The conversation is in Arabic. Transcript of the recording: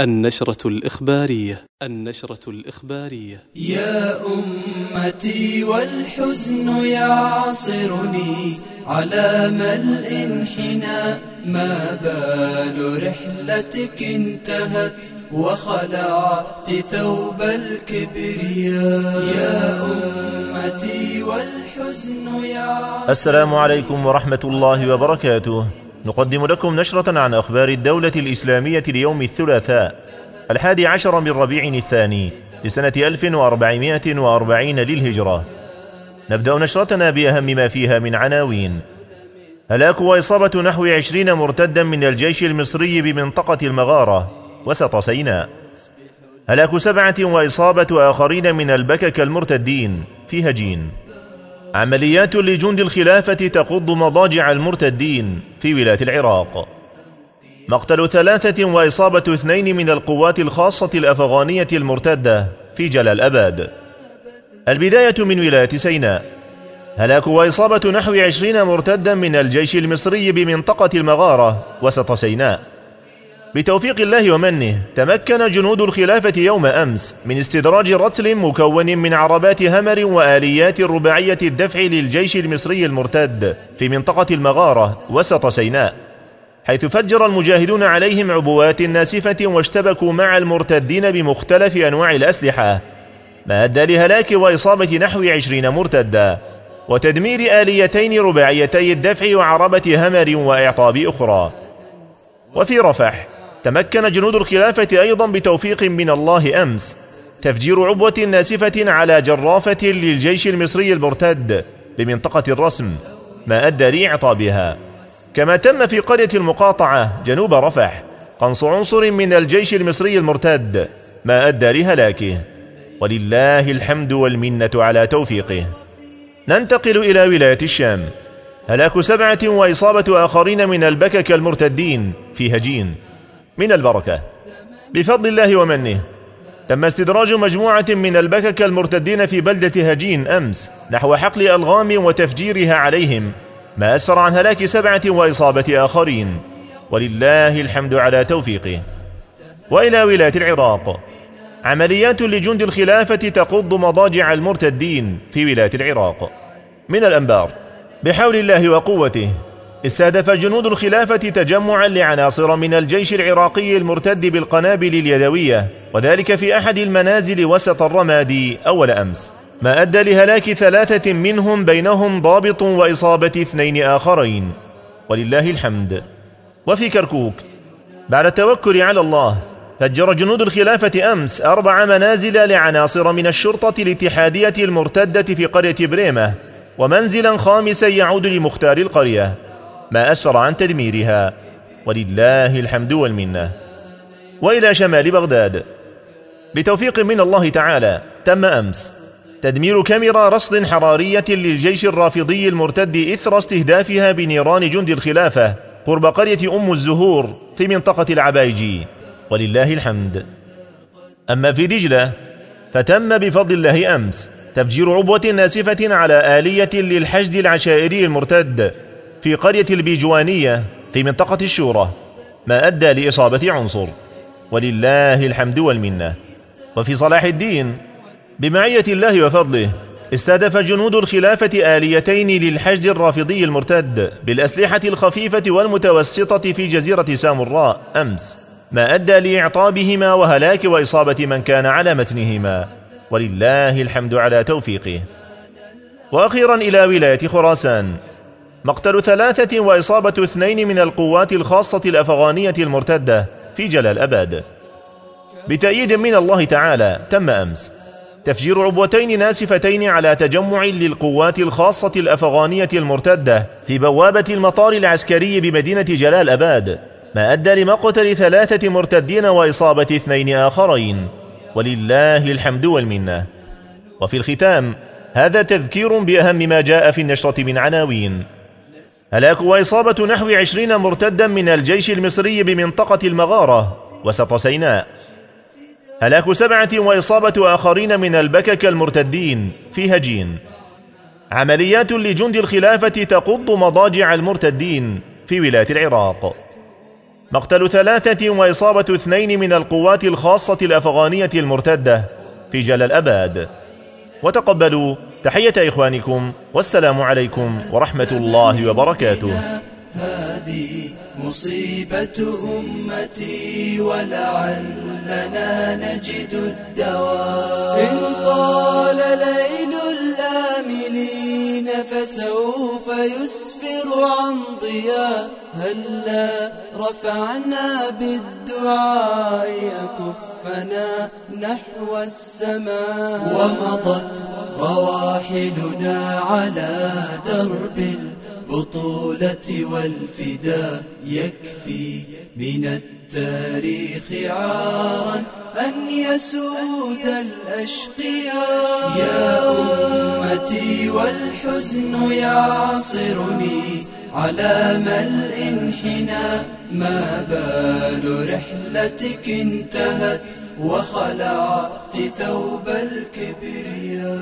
النشرة الإخبارية النشرة الإخبارية. يا أمتي والحزن يعصرني على ملء انحنى ما بال رحلتك انتهت وخلعت ثوب الكبرياء. يا أمتي والحزن يعصرني السلام عليكم ورحمة الله وبركاته. نقدم لكم نشرة عن أخبار الدولة الإسلامية ليوم الثلاثاء الحادي عشر من ربيع الثاني لسنة 1440 للهجرة. نبدأ نشرتنا بأهم ما فيها من عناوين. هلاك وإصابة نحو عشرين مرتدا من الجيش المصري بمنطقة المغارة وسط سيناء. هلاك سبعة وإصابة آخرين من البكك المرتدين في هجين. عمليات لجند الخلافة تقض مضاجع المرتدين في ولاية العراق. مقتل ثلاثة وإصابة اثنين من القوات الخاصة الأفغانية المرتدة في جلال أباد. البداية من ولاية سيناء. هلاك وإصابة نحو عشرين مرتدا من الجيش المصري بمنطقة المغارة وسط سيناء. بتوفيق الله ومنه تمكن جنود الخلافة يوم أمس من استدراج رتل مكون من عربات همر وآليات رباعية الدفع للجيش المصري المرتد في منطقة المغارة وسط سيناء. حيث فجر المجاهدون عليهم عبوات ناسفة واشتبكوا مع المرتدين بمختلف أنواع الأسلحة ما أدى لهلاك وإصابة نحو عشرين مرتدا. وتدمير آليتين رباعيتي الدفع وعربة همر وإعطاب أخرى. وفي رفح تمكن جنود الخلافة أيضا بتوفيق من الله أمس تفجير عبوة ناسفة على جرافة للجيش المصري المرتد بمنطقة الرسم ما أدى لإعطابها. كما تم في قرية المقاطعة جنوب رفح قنص عنصر من الجيش المصري المرتد ما أدى لهلاكه. ولله الحمد والمنة على توفيقه. ننتقل إلى ولاية الشام. هلاك سبعة وإصابة آخرين من البكك المرتدين في هجين. من البركة. بفضل الله ومنه. تم استدراج مجموعة من البكك المرتدين في بلدة هجين أمس نحو حقل ألغام وتفجيرها عليهم ما أسفر عن هلاك سبعة وإصابة آخرين. ولله الحمد على توفيقه. وإلى ولاية العراق. عمليات لجند الخلافة تقض مضاجع المرتدين في ولاية العراق. من الأنبار. بحول الله وقوته. استهدف جنود الخلافة تجمعا لعناصر من الجيش العراقي المرتد بالقنابل اليدوية وذلك في أحد المنازل وسط الرمادي أول أمس. ما أدى لهلاك ثلاثة منهم بينهم ضابط وإصابة اثنين آخرين. ولله الحمد. وفي كركوك بعد التوكل على الله فجر جنود الخلافة أمس أربع منازل لعناصر من الشرطة الاتحادية المرتدة في قرية بريمة ومنزلا خامسا يعود لمختار القرية. ما أسفر عن تدميرها. ولله الحمد والمنة. وإلى شمال بغداد. بتوفيق من الله تعالى تم أمس. تدمير كاميرا رصد حرارية للجيش الرافضي المرتد إثر استهدافها بنيران جند الخلافة قرب قرية أم الزهور في منطقة العبايجي. ولله الحمد. أما في دجلة فتم بفضل الله أمس تفجير عبوة ناسفة على آلية للحشد العشائري المرتد. في قرية البيجوانية في منطقة الشورى ما أدى لإصابة عنصر. ولله الحمد والمنة. وفي صلاح الدين بمعية الله وفضله استهدف جنود الخلافة آليتين للحشد الرافضي المرتد بالأسلحة الخفيفة والمتوسطة في جزيرة سامراء أمس ما أدى لإعطابهما وهلاك وإصابة من كان على متنهما. ولله الحمد على توفيقه. وأخيرا إلى ولاية خراسان. مقتل ثلاثة وإصابة اثنين من القوات الخاصة الأفغانية المرتدة في جلال أباد. بتأييد من الله تعالى تم أمس تفجير عبوتين ناسفتين على تجمع للقوات الخاصة الأفغانية المرتدة في بوابة المطار العسكري بمدينة جلال أباد ما أدى لمقتل ثلاثة مرتدين وإصابة اثنين آخرين. ولله الحمد والمنة. وفي الختام هذا تذكير بأهم ما جاء في النشرة من عناوين. هلاك وإصابة نحو عشرين مرتدا من الجيش المصري بمنطقة المغارة وسط سيناء. هلاك سبعة وإصابة آخرين من البكك المرتدين في هجين. عمليات لجند الخلافة تقض مضاجع المرتدين في ولاية العراق. مقتل ثلاثة وإصابة اثنين من القوات الخاصة الأفغانية المرتدة في جلال أباد. وتقبلوا تحية إخوانكم والسلام عليكم ورحمة الله وبركاته. هذه مصيبة أمتي ولعلنا نجد الدواء. إن طال الآملين فسوف يسفر عن ضياء. هلا رفعنا بالدعاء أكفنا نحو السماء. ومضت رواحلنا على درب البطولة والفداء. يكفي من التاريخ عارا أن يسود الأشقياء. يا أمتي والحزن يعصرني على ملء انحنى ما بال رحلتك انتهت وخلعت ثوب الكبرياء.